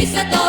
pisa todo.